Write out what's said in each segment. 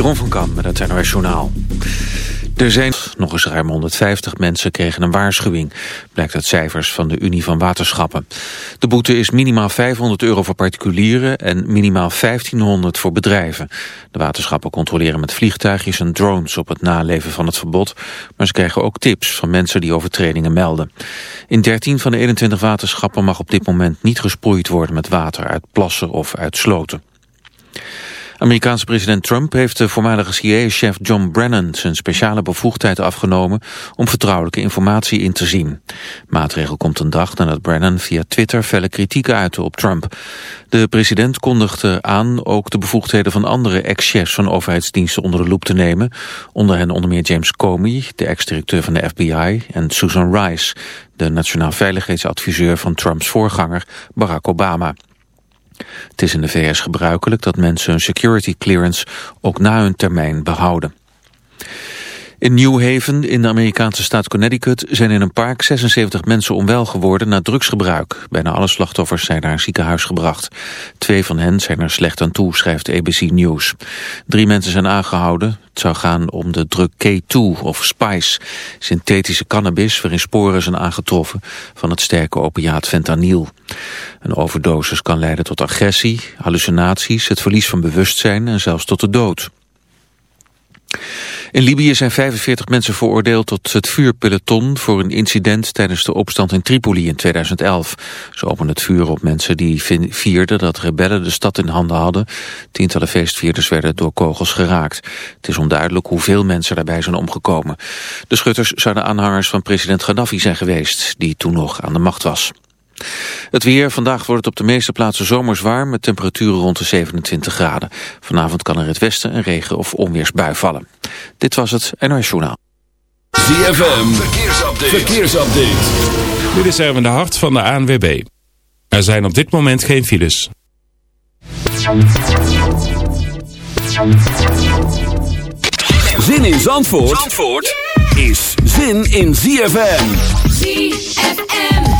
Jeroen van Kam met het NOS Journaal. Er zijn nog eens ruim 150 mensen kregen een waarschuwing, blijkt uit cijfers van de Unie van Waterschappen. De boete is minimaal 500 euro voor particulieren en minimaal 1500 voor bedrijven. De waterschappen controleren met vliegtuigjes en drones op het naleven van het verbod, maar ze krijgen ook tips van mensen die overtredingen melden. In 13 van de 21 waterschappen mag op dit moment niet gesproeid worden met water uit plassen of uit sloten. Amerikaanse president Trump heeft de voormalige CIA-chef John Brennan zijn speciale bevoegdheid afgenomen om vertrouwelijke informatie in te zien. Maatregel komt een dag nadat Brennan via Twitter felle kritiek uitte op Trump. De president kondigde aan ook de bevoegdheden van andere ex-chefs van overheidsdiensten onder de loep te nemen. Onder hen onder meer James Comey, de ex-directeur van de FBI, en Susan Rice, de nationaal veiligheidsadviseur van Trumps voorganger Barack Obama. Het is in de VS gebruikelijk dat mensen hun security clearance ook na hun termijn behouden. In New Haven, in de Amerikaanse staat Connecticut, zijn in een park 76 mensen onwel geworden na drugsgebruik. Bijna alle slachtoffers zijn naar een ziekenhuis gebracht. Twee van hen zijn er slecht aan toe, schrijft ABC News. Drie mensen zijn aangehouden. Het zou gaan om de drug K2 of Spice, synthetische cannabis waarin sporen zijn aangetroffen van het sterke opiaat fentanyl. Een overdosis kan leiden tot agressie, hallucinaties, het verlies van bewustzijn en zelfs tot de dood. In Libië zijn 45 mensen veroordeeld tot het vuurpeloton voor een incident tijdens de opstand in Tripoli in 2011. Ze openen het vuur op mensen die vierden dat rebellen de stad in handen hadden. Tientallen feestvierders werden door kogels geraakt. Het is onduidelijk hoeveel mensen daarbij zijn omgekomen. De schutters zouden aanhangers van president Gaddafi zijn geweest, die toen nog aan de macht was. Het weer, vandaag wordt het op de meeste plaatsen zomers warm met temperaturen rond de 27 graden. Vanavond kan er het westen een regen- of onweersbui vallen. Dit was het NOS Journaal. ZFM, verkeersupdate. verkeersupdate. Dit is Erwin de Hart van de ANWB. Er zijn op dit moment geen files. Zin in Zandvoort, Zandvoort is zin in ZFM. ZFM.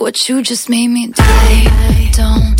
what you just made me do. I don't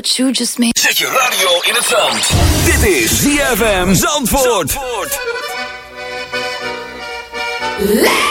What you just made. Zet je radio in het zand. Dit is ZFM Zandvoort. Let's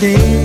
day.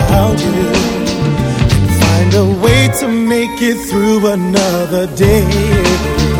around you. Find a way to make it through another day.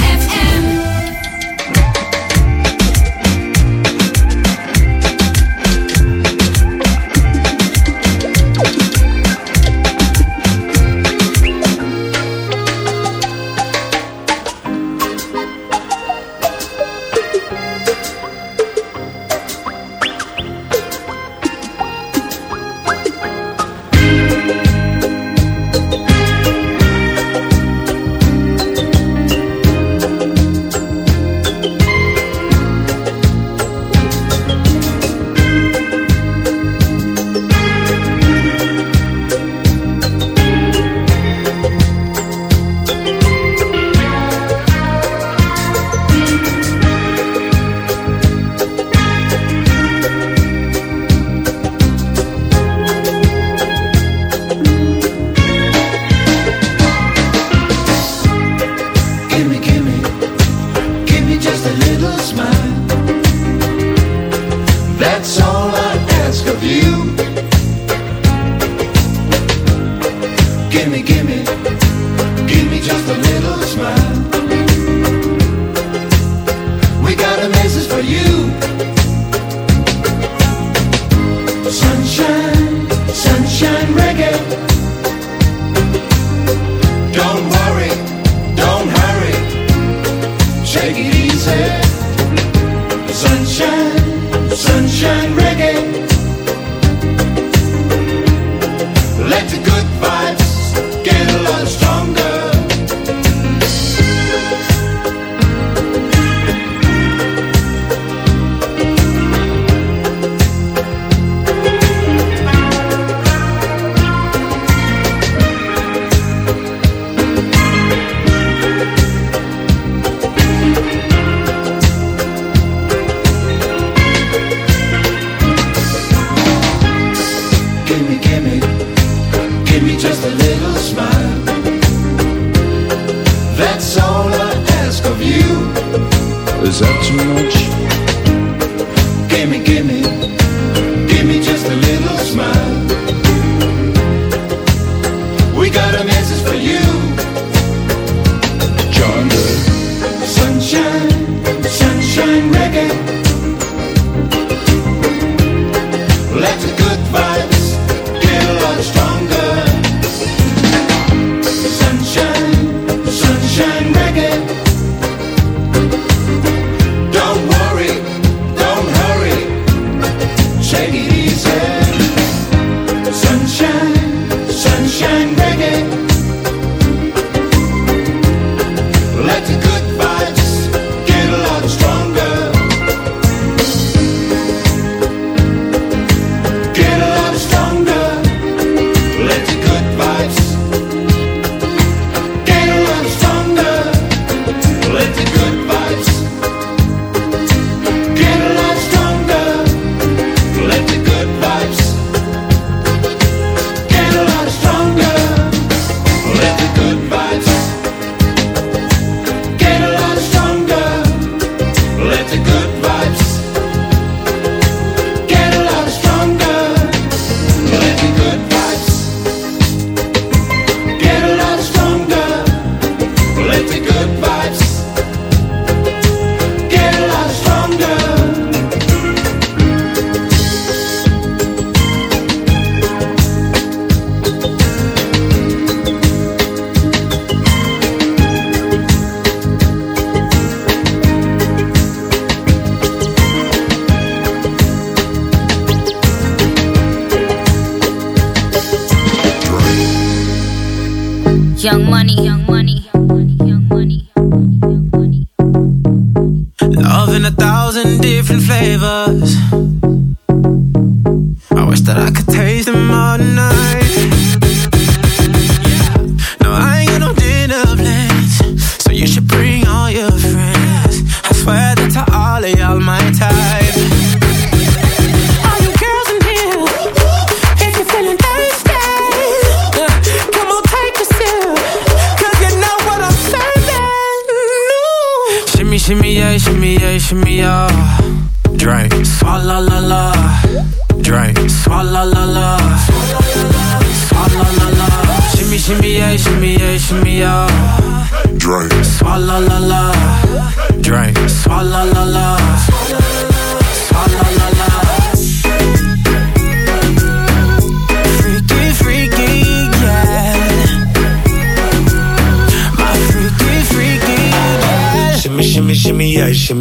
Young. Love in a thousand different flavors.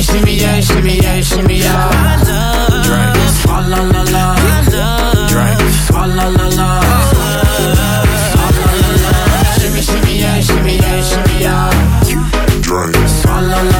Shimmy yeah, shimmy yeah, shimmy yeah. Drink, ah la la la. Drink, ah la la la. Ah la la la. Shimmy shimmy yeah, shimmy yeah, shimmy yeah. Drink, ah la la.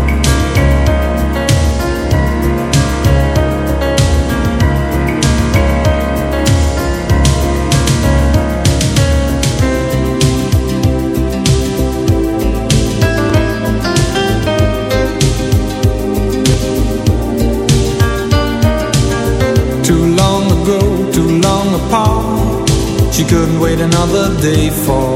Couldn't wait another day for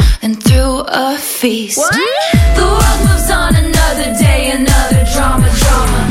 threw a feast. The world moves on another day, another drama, drama.